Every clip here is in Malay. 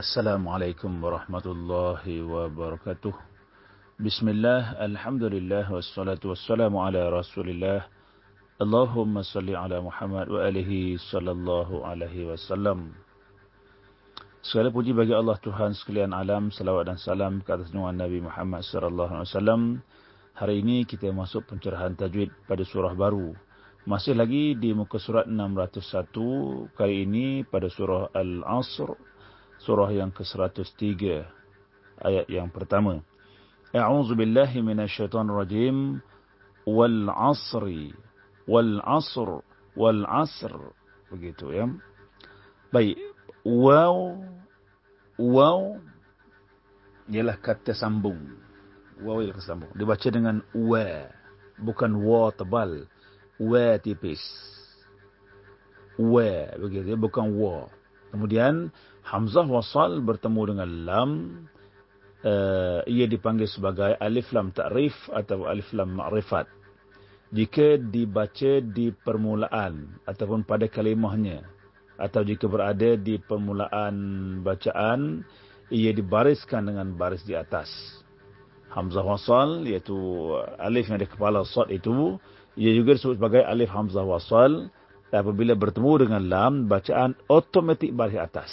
Assalamualaikum warahmatullahi wabarakatuh. Bismillah, alhamdulillah, wassalatu wassalamu ala rasulillah. Allahumma salli ala Muhammad wa alihi sallallahu alaihi wasallam. Segala puji bagi Allah Tuhan sekalian alam, salawat dan salam ke atas nuan Nabi Muhammad sallallahu alaihi wasallam. Hari ini kita masuk pencerahan tajwid pada surah baru. Masih lagi di muka surat 601, kali ini pada surah Al-Asr surah yang ke-103 ayat yang pertama. A'udzu billahi minasyaitonir rajim wal 'asri wal 'asr wal 'asr. Begitu ya. Baik. Waw waw ialah kata sambung. Waw ialah kata sambung. Dibaca dengan wa bukan wa tebal. Wa tipis. Wa begitu ya. Bukan wa kemudian Hamzah wasal bertemu dengan lam. Uh, ia dipanggil sebagai alif lam ta'rif atau alif lam ma'rifat. Jika dibaca di permulaan ataupun pada kalimahnya atau jika berada di permulaan bacaan ia dibariskan dengan baris di atas. Hamzah wasal iaitu alif yang di kepala sad itu ia juga disebut sebagai alif Hamzah wasal apabila bertemu dengan lam bacaan otomatik baris atas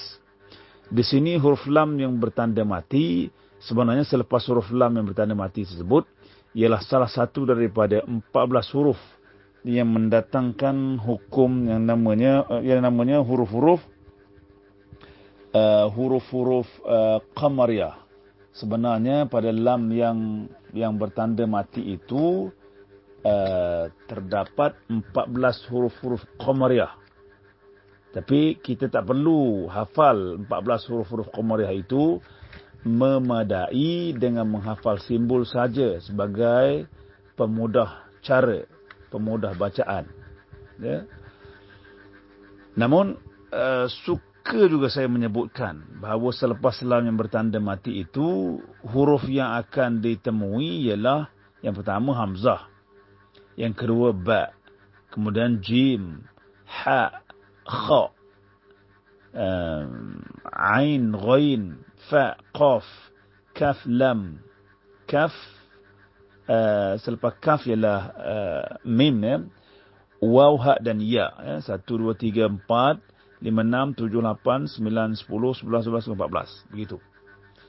di sini huruf lam yang bertanda mati, sebenarnya selepas huruf lam yang bertanda mati tersebut, ialah salah satu daripada 14 huruf yang mendatangkan hukum yang namanya yang namanya huruf-huruf uh, huruf-huruf uh, qamariyah. Sebenarnya pada lam yang yang bertanda mati itu uh, terdapat 14 huruf-huruf qamariyah. Tapi kita tak perlu hafal 14 huruf-huruf Qamariyah itu memadai dengan menghafal simbol saja sebagai pemudah cara, pemudah bacaan. Ya. Namun uh, suka juga saya menyebutkan bahawa selepas lam yang bertanda mati itu huruf yang akan ditemui ialah yang pertama hamzah, yang kedua ba, kemudian jim, ha, kha. Ain ghain. Fa. Qaf. Kaf lam. Kaf selepas kaf ialah mim ya. Waw ha dan ya ya. 1 2 3 4 5 6 7 8 9 10 11 12 14 begitu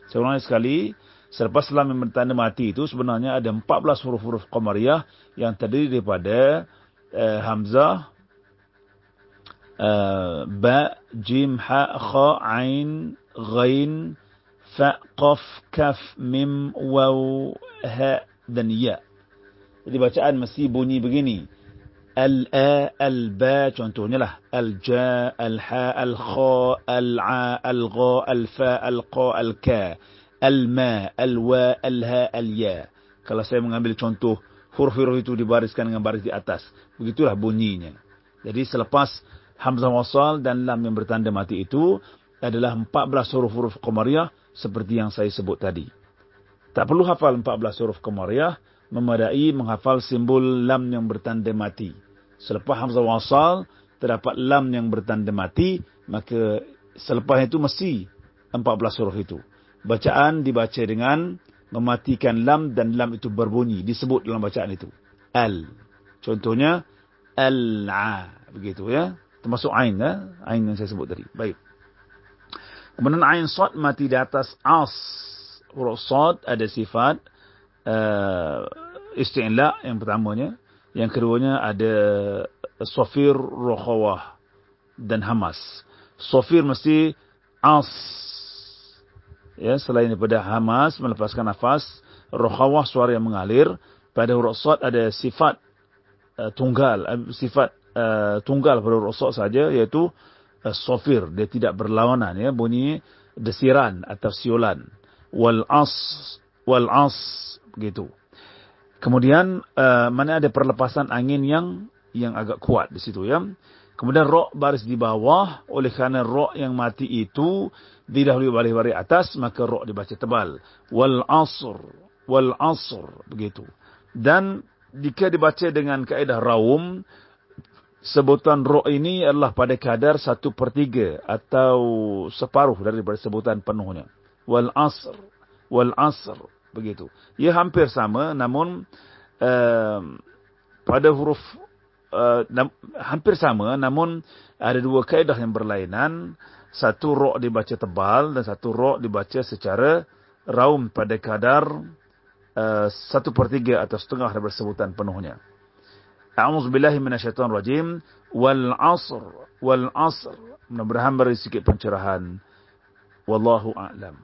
Seorang sekali, selepas selama bertanda mati itu, sebenarnya ada 14 huruf-huruf Qamariyah yang terdiri daripada eh, Hamzah, eh, Ba, Jim, Ha, Kha, Ain, Ghain, Fa, Qaf, Kaf, Mim, Waw, Ha, dan Ya. Jadi bacaan mesti bunyi begini ba contohnya lah. Al ja al ha al kha al a al gha al fa al qa al ka al ma al wa al ha al ya kalau saya mengambil contoh huruf-huruf itu dibariskan dengan baris di atas. Begitulah bunyinya. Jadi selepas Hamzah wasal dan lam yang bertanda mati itu adalah 14 huruf-huruf Qamariyah seperti yang saya sebut tadi. Tak perlu hafal 14 huruf Qamariyah, memadai menghafal simbol lam yang bertanda mati. Selepas Hamzah wasal, terdapat lam yang bertanda mati, maka selepas itu mesti 14 huruf itu. Bacaan dibaca dengan mematikan lam dan lam itu berbunyi, disebut dalam bacaan itu. Al. Contohnya, Al-A. Begitu ya termasuk ain ya ain yang saya sebut tadi baik kemudian ain sad mati di atas as huruf sad ada sifat uh, isti'la yang pertamanya yang keduanya ada sofir rokhawah dan hamas. Sofir mesti as. Ya selain daripada hamas melepaskan nafas rokhawah suara yang mengalir. Pada huruf sad ada sifat uh, tunggal. Uh, sifat uh, tunggal pada huruf sad saja iaitu uh, sofir dia tidak berlawanan ya. Bunyi desiran atau siulan. Wal as wal as begitu kemudian uh, mana ada perlepasan angin yang yang agak kuat di situ ya. Kemudian ro baris di bawah oleh kerana ro yang mati itu didahului baris baris atas maka ro dibaca tebal. Wal asr wal asr begitu. Dan jika dibaca dengan kaedah raum sebutan ro ini adalah pada kadar satu per tiga atau separuh daripada sebutan penuhnya. Wal asr, wal asr, begitu. Ia hampir sama, namun uh, pada huruf uh, nam, hampir sama, namun ada dua kaedah yang berlainan. Satu ro dibaca tebal dan satu ro dibaca secara raum pada kadar uh, satu per tiga atau setengah daripada sebutan penuhnya. A'udzu billahi minasyaitonir rajim. Wal 'asr, wal 'asr. Mudah-mudahan beri sedikit pencerahan. Wallahu a'lam.